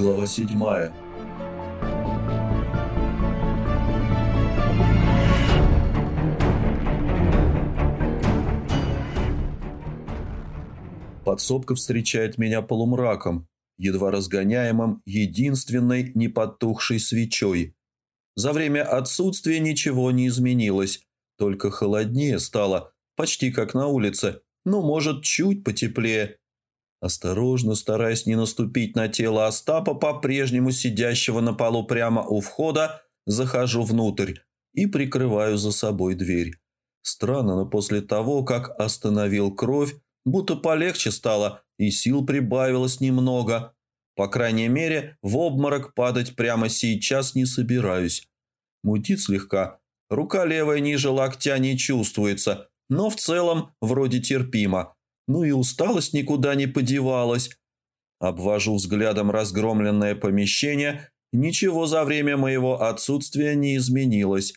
Глава седьмая. Подсобка встречает меня полумраком, едва разгоняемым единственной непотухшей свечой. За время отсутствия ничего не изменилось, только холоднее стало, почти как на улице, но, может, чуть потеплее – Осторожно, стараясь не наступить на тело Остапа, по-прежнему сидящего на полу прямо у входа, захожу внутрь и прикрываю за собой дверь. Странно, но после того, как остановил кровь, будто полегче стало и сил прибавилось немного. По крайней мере, в обморок падать прямо сейчас не собираюсь. Мутит слегка. Рука левая ниже локтя не чувствуется, но в целом вроде терпимо. Ну и усталость никуда не подевалась. Обвожу взглядом разгромленное помещение. Ничего за время моего отсутствия не изменилось.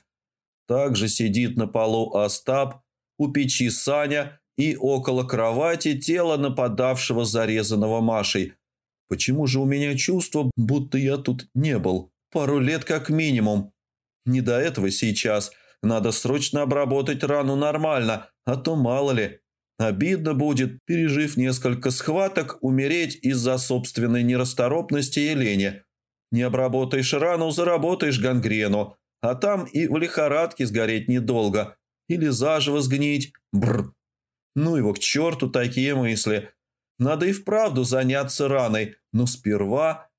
Также сидит на полу Остап, у печи Саня и около кровати тело нападавшего зарезанного Машей. Почему же у меня чувство, будто я тут не был? Пару лет как минимум. Не до этого сейчас. Надо срочно обработать рану нормально, а то мало ли. Обидно будет, пережив несколько схваток, умереть из-за собственной нерасторопности и лени. Не обработаешь рану, заработаешь гангрену, а там и в лихорадке сгореть недолго. Или заживо сгнить. Бррр. Ну его к черту такие мысли. Надо и вправду заняться раной, но сперва...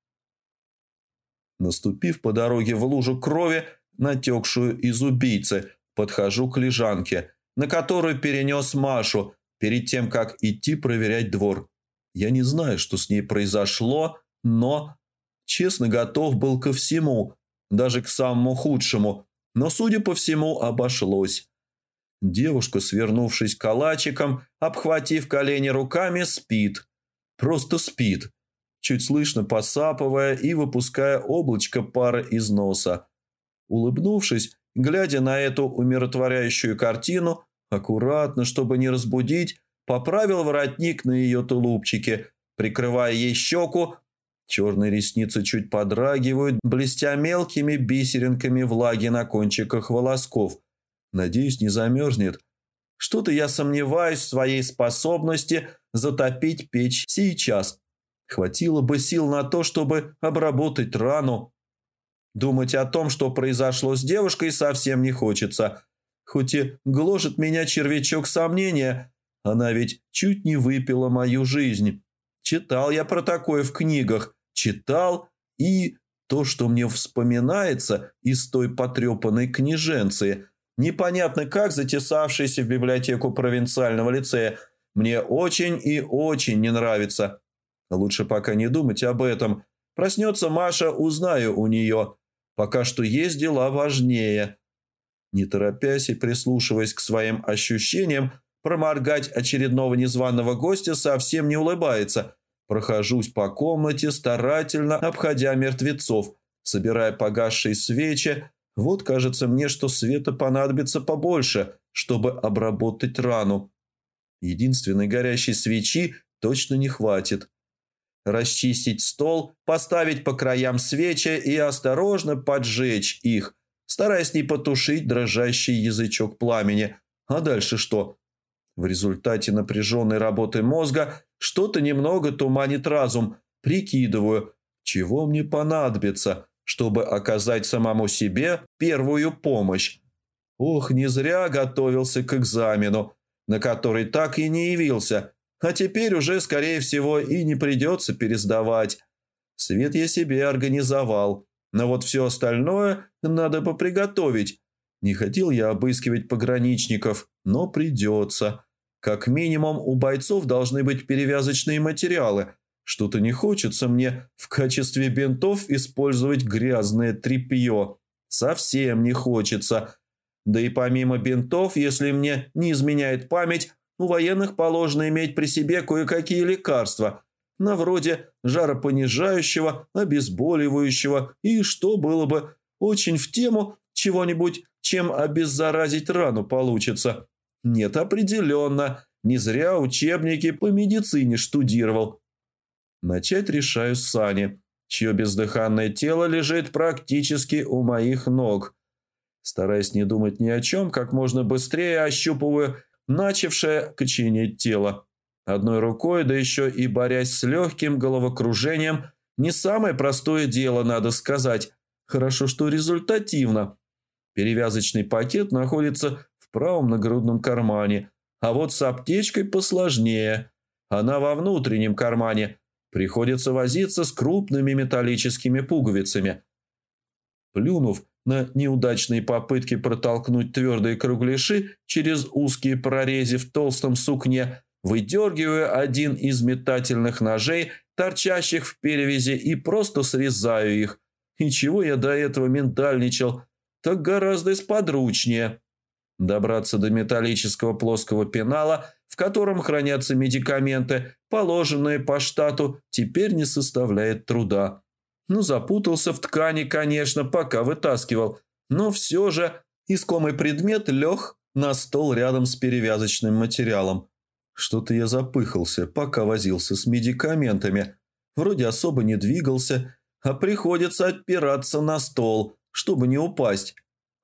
Наступив по дороге в лужу крови, натекшую из убийцы, подхожу к лежанке, на которую перенес Машу, перед тем, как идти проверять двор. Я не знаю, что с ней произошло, но, честно, готов был ко всему, даже к самому худшему, но, судя по всему, обошлось. Девушка, свернувшись калачиком, обхватив колени руками, спит. Просто спит, чуть слышно посапывая и выпуская облачко пара из носа. Улыбнувшись, глядя на эту умиротворяющую картину, Аккуратно, чтобы не разбудить, поправил воротник на ее тулупчике, прикрывая ей щеку. Черные ресницы чуть подрагивают, блестя мелкими бисеринками влаги на кончиках волосков. Надеюсь, не замерзнет. Что-то я сомневаюсь в своей способности затопить печь сейчас. Хватило бы сил на то, чтобы обработать рану. Думать о том, что произошло с девушкой, совсем не хочется. Хоть и гложет меня червячок сомнения, она ведь чуть не выпила мою жизнь. Читал я про такое в книгах, читал, и то, что мне вспоминается из той потрепанной книженции, непонятно как затесавшейся в библиотеку провинциального лицея, мне очень и очень не нравится. Лучше пока не думать об этом. Проснется Маша, узнаю у нее. Пока что есть дела важнее. Не торопясь и прислушиваясь к своим ощущениям, проморгать очередного незваного гостя совсем не улыбается. Прохожусь по комнате, старательно обходя мертвецов, собирая погасшие свечи. Вот кажется мне, что света понадобится побольше, чтобы обработать рану. Единственной горящей свечи точно не хватит. Расчистить стол, поставить по краям свечи и осторожно поджечь их – стараясь не потушить дрожащий язычок пламени. А дальше что? В результате напряженной работы мозга что-то немного туманит разум. Прикидываю, чего мне понадобится, чтобы оказать самому себе первую помощь. Ох, не зря готовился к экзамену, на который так и не явился, а теперь уже, скорее всего, и не придется пересдавать. Свет я себе организовал, но вот все остальное надо бы приготовить. Не хотел я обыскивать пограничников, но придется. Как минимум у бойцов должны быть перевязочные материалы. Что-то не хочется мне в качестве бинтов использовать грязное тряпье. Совсем не хочется. Да и помимо бинтов, если мне не изменяет память, у военных положено иметь при себе кое-какие лекарства, на вроде жаропонижающего, обезболивающего и, что было бы очень в тему, чего-нибудь, чем обеззаразить рану получится. Нет, определенно, не зря учебники по медицине штудировал. Начать решаю с Сани. чье бездыханное тело лежит практически у моих ног. Стараясь не думать ни о чем, как можно быстрее ощупываю начавшее коченеть тело. Одной рукой, да еще и борясь с легким головокружением, не самое простое дело, надо сказать. Хорошо, что результативно. Перевязочный пакет находится в правом нагрудном кармане, а вот с аптечкой посложнее. Она во внутреннем кармане. Приходится возиться с крупными металлическими пуговицами. Плюнув на неудачные попытки протолкнуть твердые кругляши через узкие прорези в толстом сукне, выдергиваю один из метательных ножей, торчащих в перевязи, и просто срезаю их. И чего я до этого ментальничал, так гораздо сподручнее. Добраться до металлического плоского пенала, в котором хранятся медикаменты, положенные по штату, теперь не составляет труда. Ну, запутался в ткани, конечно, пока вытаскивал, но все же искомый предмет лег на стол рядом с перевязочным материалом. Что-то я запыхался, пока возился с медикаментами. Вроде особо не двигался, а приходится опираться на стол, чтобы не упасть.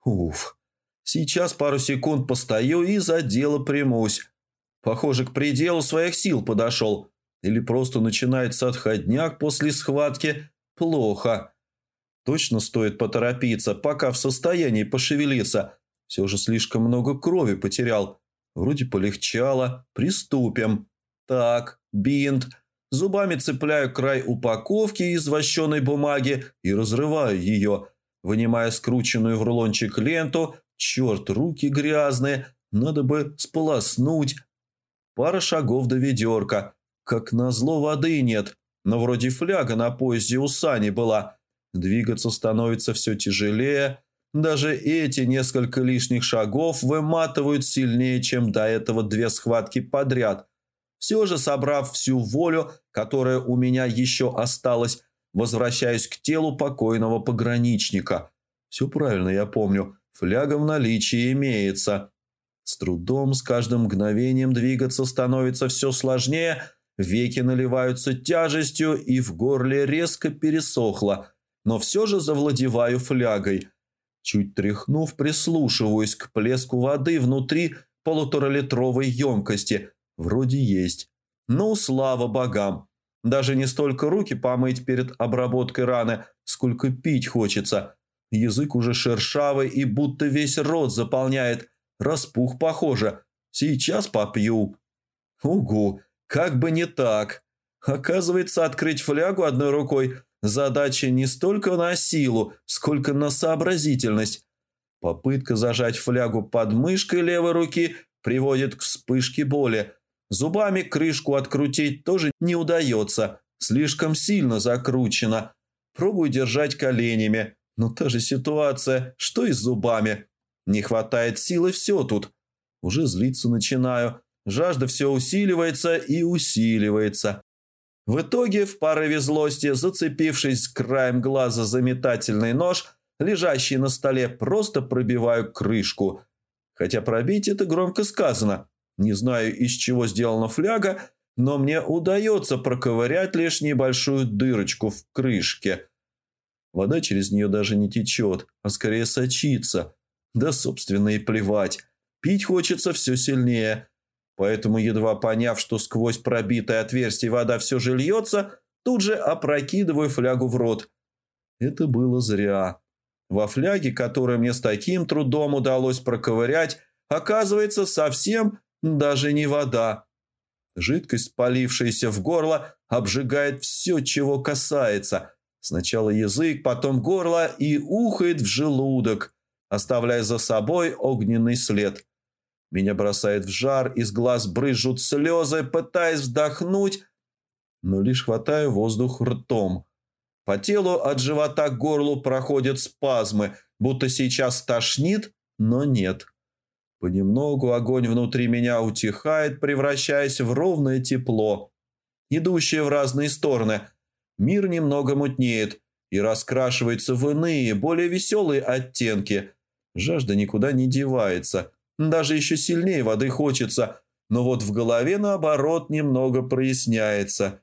Уф. Сейчас пару секунд постою и за дело примусь. Похоже, к пределу своих сил подошел. Или просто начинается отходняк после схватки. Плохо. Точно стоит поторопиться, пока в состоянии пошевелиться. Все же слишком много крови потерял. Вроде полегчало. Приступим. Так, бинт. Зубами цепляю край упаковки из вощеной бумаги и разрываю ее, вынимая скрученную в рулончик ленту. Черт, руки грязные. Надо бы сполоснуть. Пара шагов до ведерка. Как назло воды нет. Но вроде фляга на поезде у Сани была. Двигаться становится все тяжелее. Даже эти несколько лишних шагов выматывают сильнее, чем до этого две схватки подряд. Все же, собрав всю волю, которая у меня еще осталась, возвращаюсь к телу покойного пограничника. Все правильно я помню, фляга в наличии имеется. С трудом, с каждым мгновением двигаться становится все сложнее, веки наливаются тяжестью и в горле резко пересохло, но все же завладеваю флягой – Чуть тряхнув, прислушиваюсь к плеску воды внутри полуторалитровой емкости. Вроде есть. Ну, слава богам. Даже не столько руки помыть перед обработкой раны, сколько пить хочется. Язык уже шершавый и будто весь рот заполняет. Распух, похоже. Сейчас попью. Угу, как бы не так. Оказывается, открыть флягу одной рукой Задача не столько на силу, сколько на сообразительность. Попытка зажать флягу под мышкой левой руки приводит к вспышке боли. Зубами крышку открутить тоже не удается, слишком сильно закручено. Пробую держать коленями, но та же ситуация, что и с зубами. Не хватает силы, все тут. Уже злиться начинаю. Жажда все усиливается и усиливается. В итоге, в порыве злости, зацепившись краем глаза за метательный нож, лежащий на столе, просто пробиваю крышку. Хотя пробить это громко сказано. Не знаю, из чего сделана фляга, но мне удается проковырять лишь небольшую дырочку в крышке. Вода через нее даже не течет, а скорее сочится. Да, собственно, и плевать. Пить хочется все сильнее. Поэтому, едва поняв, что сквозь пробитое отверстие вода все же льется, тут же опрокидываю флягу в рот. Это было зря. Во фляге, которую мне с таким трудом удалось проковырять, оказывается совсем даже не вода. Жидкость, полившаяся в горло, обжигает все, чего касается. Сначала язык, потом горло и ухает в желудок, оставляя за собой огненный след – меня бросает в жар, из глаз брызжут слезы, пытаясь вдохнуть, но лишь хватаю воздух ртом. По телу от живота к горлу проходят спазмы, будто сейчас тошнит, но нет. Понемногу огонь внутри меня утихает, превращаясь в ровное тепло, идущее в разные стороны. Мир немного мутнеет и раскрашивается в иные, более веселые оттенки. Жажда никуда не девается – даже еще сильнее воды хочется, но вот в голове, наоборот, немного проясняется.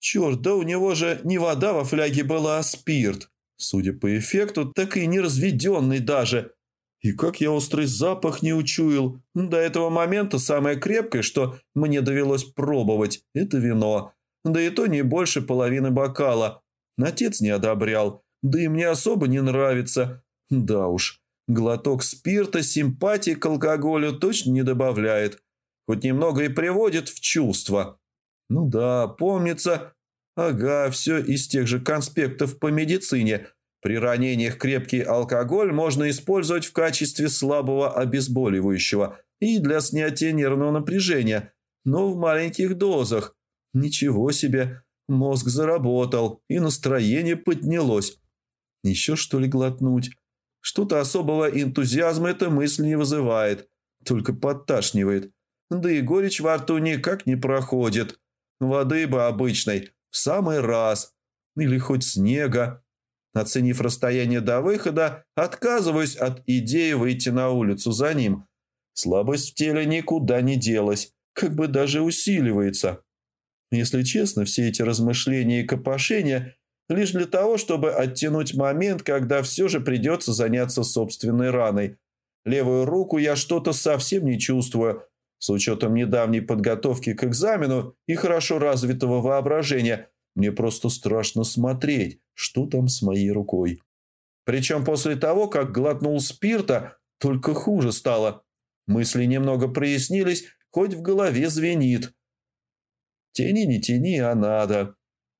Черт, да у него же не вода во фляге была, а спирт. Судя по эффекту, так и не разведенный даже. И как я острый запах не учуял. До этого момента самое крепкое, что мне довелось пробовать, это вино. Да и то не больше половины бокала. Отец не одобрял. Да и мне особо не нравится. Да уж, глоток спирта симпатии к алкоголю точно не добавляет. Хоть немного и приводит в чувство. Ну да, помнится. Ага, все из тех же конспектов по медицине. При ранениях крепкий алкоголь можно использовать в качестве слабого обезболивающего и для снятия нервного напряжения, но в маленьких дозах. Ничего себе, мозг заработал, и настроение поднялось. Еще что ли глотнуть? Что-то особого энтузиазма эта мысль не вызывает, только подташнивает. Да и горечь во рту никак не проходит. Воды бы обычной, в самый раз. Или хоть снега. Оценив расстояние до выхода, отказываюсь от идеи выйти на улицу за ним. Слабость в теле никуда не делась, как бы даже усиливается. Если честно, все эти размышления и копошения лишь для того, чтобы оттянуть момент, когда все же придется заняться собственной раной. Левую руку я что-то совсем не чувствую. С учетом недавней подготовки к экзамену и хорошо развитого воображения, мне просто страшно смотреть, что там с моей рукой. Причем после того, как глотнул спирта, только хуже стало. Мысли немного прояснились, хоть в голове звенит. Тяни, не тяни, а надо.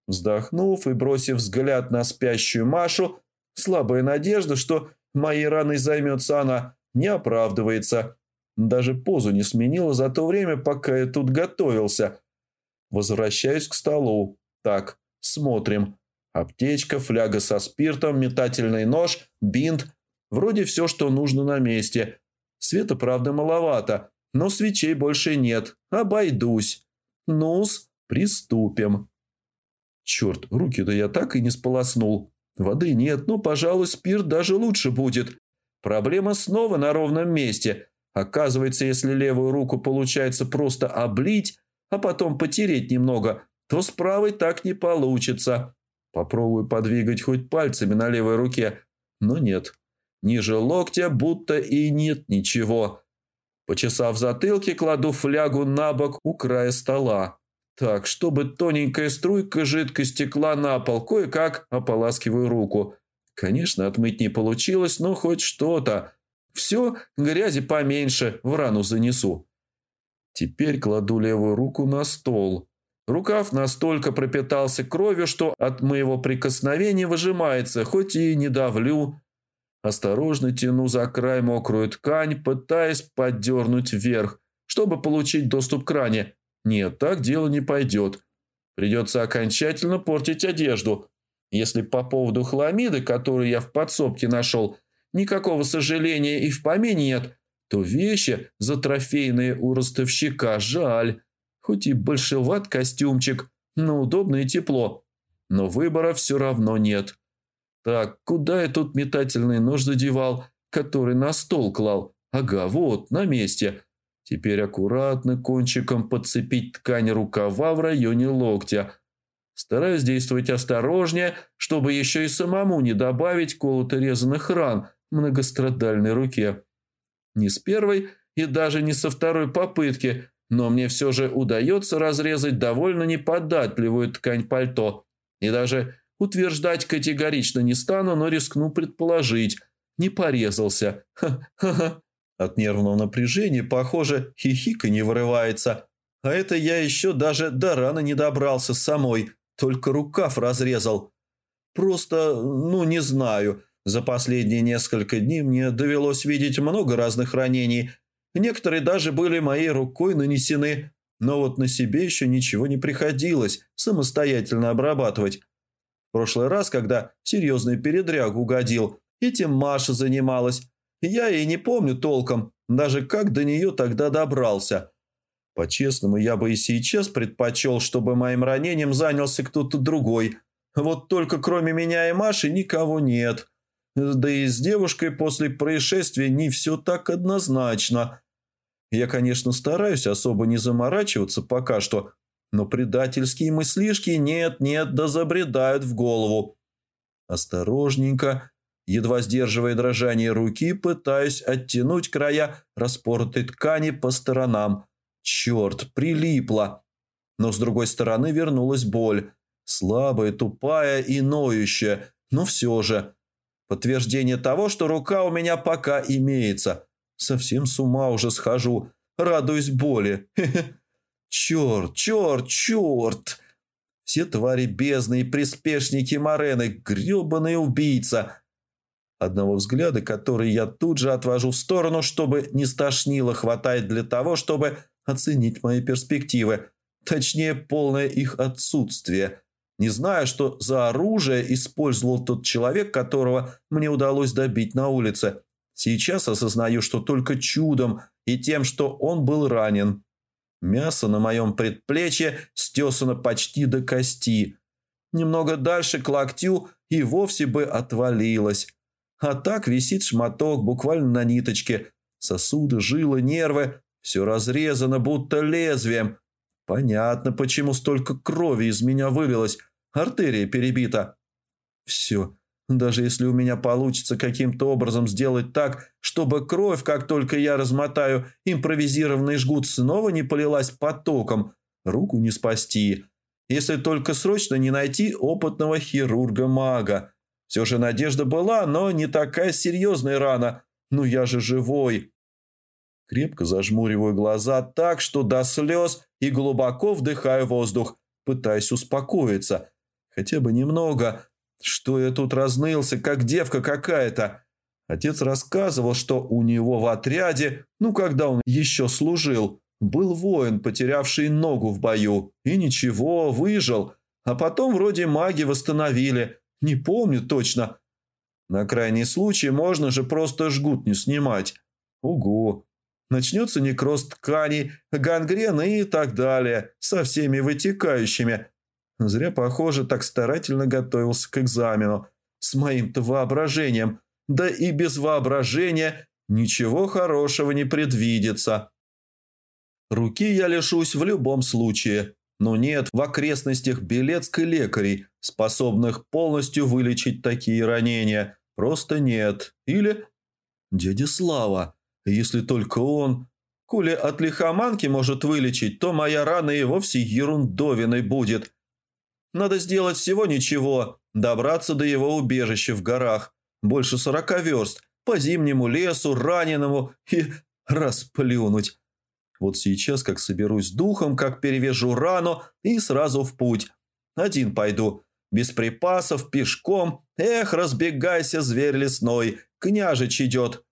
Вздохнув и бросив взгляд на спящую Машу, слабая надежда, что моей раной займется она, не оправдывается. Даже позу не сменила за то время, пока я тут готовился. Возвращаюсь к столу. Так, смотрим. Аптечка, фляга со спиртом, метательный нож, бинт. Вроде все, что нужно на месте. Света, правда, маловато, но свечей больше нет. Обойдусь. Ну-с, приступим. Черт, руки-то я так и не сполоснул. Воды нет, но, пожалуй, спирт даже лучше будет. Проблема снова на ровном месте. Оказывается, если левую руку получается просто облить, а потом потереть немного, то с правой так не получится. Попробую подвигать хоть пальцами на левой руке, но нет. Ниже локтя будто и нет ничего. Почесав затылки, кладу флягу на бок у края стола. Так, чтобы тоненькая струйка жидкости текла на пол, кое-как ополаскиваю руку. Конечно, отмыть не получилось, но хоть что-то. Все, грязи поменьше, в рану занесу. Теперь кладу левую руку на стол. Рукав настолько пропитался кровью, что от моего прикосновения выжимается, хоть и не давлю. Осторожно тяну за край мокрую ткань, пытаясь поддернуть вверх, чтобы получить доступ к ране. Нет, так дело не пойдет. Придется окончательно портить одежду. Если по поводу хламиды, которую я в подсобке нашел, никакого сожаления и в помине нет, то вещи, затрофейные у ростовщика, жаль. Хоть и большеват костюмчик, но удобно и тепло. Но выбора все равно нет. Так, куда я тут метательный нож задевал, который на стол клал? Ага, вот, на месте. Теперь аккуратно кончиком подцепить ткань рукава в районе локтя. Стараюсь действовать осторожнее, чтобы еще и самому не добавить колото-резанных ран многострадальной руке. Не с первой и даже не со второй попытки, но мне все же удается разрезать довольно неподатливую ткань пальто. И даже утверждать категорично не стану, но рискну предположить. Не порезался. Ха-ха-ха. От нервного напряжения, похоже, хихика не вырывается. А это я еще даже до раны не добрался самой, только рукав разрезал. Просто, ну, не знаю. За последние несколько дней мне довелось видеть много разных ранений. Некоторые даже были моей рукой нанесены, но вот на себе еще ничего не приходилось самостоятельно обрабатывать. В прошлый раз, когда серьезный передряг угодил, этим Маша занималась, я и не помню толком, даже как до нее тогда добрался. По-честному, я бы и сейчас предпочел, чтобы моим ранением занялся кто-то другой. Вот только кроме меня и Маши никого нет. Да и с девушкой после происшествия не все так однозначно. Я, конечно, стараюсь особо не заморачиваться пока что, но предательские мыслишки нет-нет да забредают в голову. Осторожненько, едва сдерживая дрожание руки, пытаюсь оттянуть края распоротой ткани по сторонам. Черт, прилипло. Но с другой стороны вернулась боль. Слабая, тупая и ноющая, но все же. Подтверждение того, что рука у меня пока имеется. Совсем с ума уже схожу. Радуюсь боли. Черт, черт, черт! Все твари бездны и приспешники Морены, гребаный убийца. Одного взгляда, который я тут же отвожу в сторону, чтобы не стошнило, хватает для того, чтобы оценить мои перспективы. Точнее, полное их отсутствие. Не знаю, что за оружие использовал тот человек, которого мне удалось добить на улице. Сейчас осознаю, что только чудом и тем, что он был ранен. Мясо на моем предплечье стесано почти до кости. Немного дальше к локтю и вовсе бы отвалилось. А так висит шматок буквально на ниточке. Сосуды, жилы, нервы. Все разрезано, будто лезвием. Понятно, почему столько крови из меня вылилось. Артерия перебита. Все. Даже если у меня получится каким-то образом сделать так, чтобы кровь, как только я размотаю импровизированный жгут, снова не полилась потоком, руку не спасти. Если только срочно не найти опытного хирурга-мага. Все же надежда была, но не такая серьезная рана. Ну я же живой. Крепко зажмуриваю глаза так, что до слез и глубоко вдыхаю воздух, пытаясь успокоиться. Хотя бы немного, что я тут разнылся, как девка какая-то? Отец рассказывал, что у него в отряде, ну, когда он еще служил, был воин, потерявший ногу в бою. И ничего, выжил. А потом вроде маги восстановили. Не помню точно. На крайний случай можно же просто жгут не снимать. Угу. Начнется некроз тканей, гангрена и так далее, со всеми вытекающими. Зря, похоже, так старательно готовился к экзамену. С моим-то воображением. Да и без воображения ничего хорошего не предвидится. Руки я лишусь в любом случае. Но нет в окрестностях Белецкой лекарей, способных полностью вылечить такие ранения. Просто нет. Или дядя Слава, если только он... Коли от лихоманки может вылечить, то моя рана и вовсе ерундовиной будет. Надо сделать всего ничего, добраться до его убежища в горах, больше сорока верст, по зимнему лесу, раненому и расплюнуть. Вот сейчас как соберусь духом, как перевяжу рану и сразу в путь. Один пойду, без припасов, пешком. Эх, разбегайся, зверь лесной, княжич идет.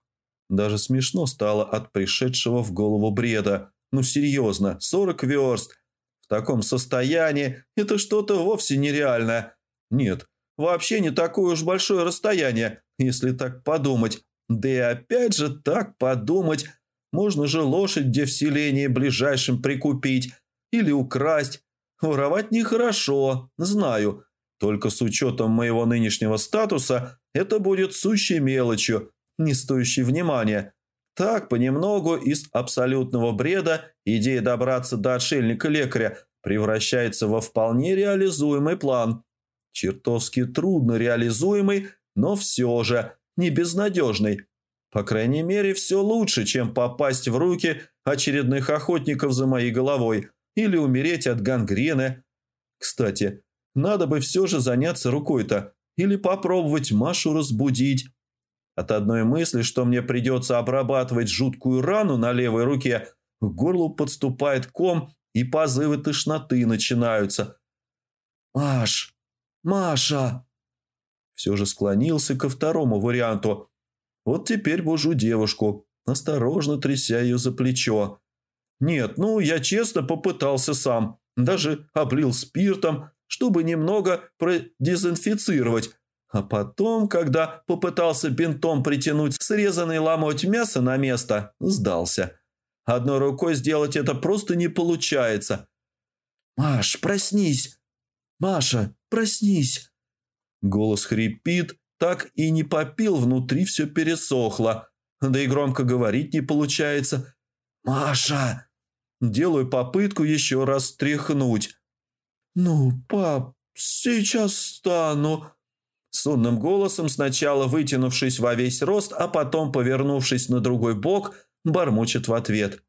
Даже смешно стало от пришедшего в голову бреда. Ну серьезно, сорок верст – в таком состоянии это что-то вовсе нереальное. Нет, вообще не такое уж большое расстояние, если так подумать. Да и опять же так подумать. Можно же лошадь где в селении ближайшем прикупить или украсть. Воровать нехорошо, знаю. Только с учетом моего нынешнего статуса это будет сущей мелочью, не стоящей внимания. Так, понемногу, из абсолютного бреда идея добраться до отшельника-лекаря превращается во вполне реализуемый план. Чертовски трудно реализуемый, но все же не безнадежный. По крайней мере, все лучше, чем попасть в руки очередных охотников за моей головой или умереть от гангрены. Кстати, надо бы все же заняться рукой-то или попробовать Машу разбудить. От одной мысли, что мне придется обрабатывать жуткую рану на левой руке, к горлу подступает ком, и позывы тошноты начинаются. «Маш! Маша!» Все же склонился ко второму варианту. Вот теперь бужу девушку, осторожно тряся ее за плечо. Нет, ну, я честно попытался сам. Даже облил спиртом, чтобы немного продезинфицировать. А потом, когда попытался бинтом притянуть срезанный ломоть мяса на место, сдался. Одной рукой сделать это просто не получается. «Маш, проснись! Маша, проснись!» Голос хрипит, так и не попил, внутри все пересохло. Да и громко говорить не получается. «Маша!» Делаю попытку еще раз тряхнуть. «Ну, пап, сейчас стану», Сонным голосом, сначала вытянувшись во весь рост, а потом, повернувшись на другой бок, бормочет в ответ.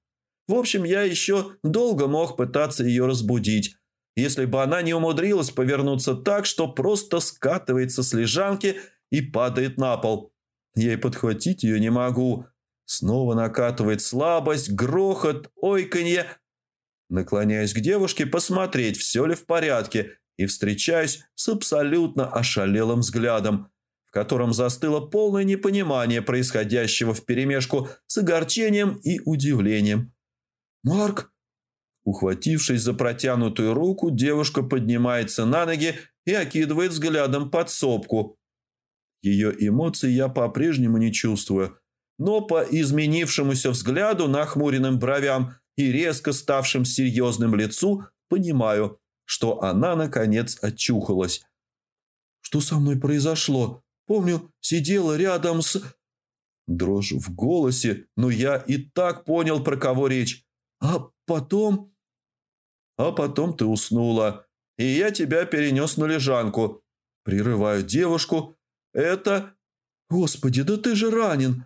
В общем, я еще долго мог пытаться ее разбудить, если бы она не умудрилась повернуться так, что просто скатывается с лежанки и падает на пол. Я и подхватить ее не могу. Снова накатывает слабость, грохот, ойканье. Наклоняюсь к девушке посмотреть, все ли в порядке, и встречаюсь с абсолютно ошалелым взглядом, в котором застыло полное непонимание происходящего вперемешку с огорчением и удивлением. «Марк!» Ухватившись за протянутую руку, девушка поднимается на ноги и окидывает взглядом подсобку. Ее эмоций я по-прежнему не чувствую, но по изменившемуся взгляду, нахмуренным бровям и резко ставшим серьезным лицу понимаю, что она, наконец, очухалась. «Что со мной произошло? Помню, сидела рядом с...» Дрожь в голосе, но я и так понял, про кого речь. «А потом...» «А потом ты уснула, и я тебя перенес на лежанку. Прерываю девушку. Это...» «Господи, да ты же ранен!»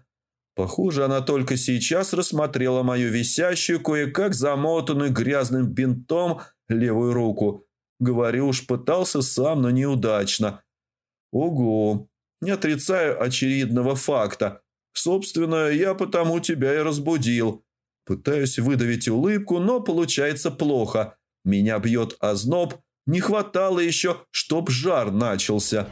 Похоже, она только сейчас рассмотрела мою висящую, кое-как замотанную грязным бинтом левую руку. Говорю уж, пытался сам, но неудачно. Ого, не отрицаю очевидного факта. Собственно, я потому тебя и разбудил. Пытаюсь выдавить улыбку, но получается плохо. Меня бьет озноб. Не хватало еще, чтоб жар начался.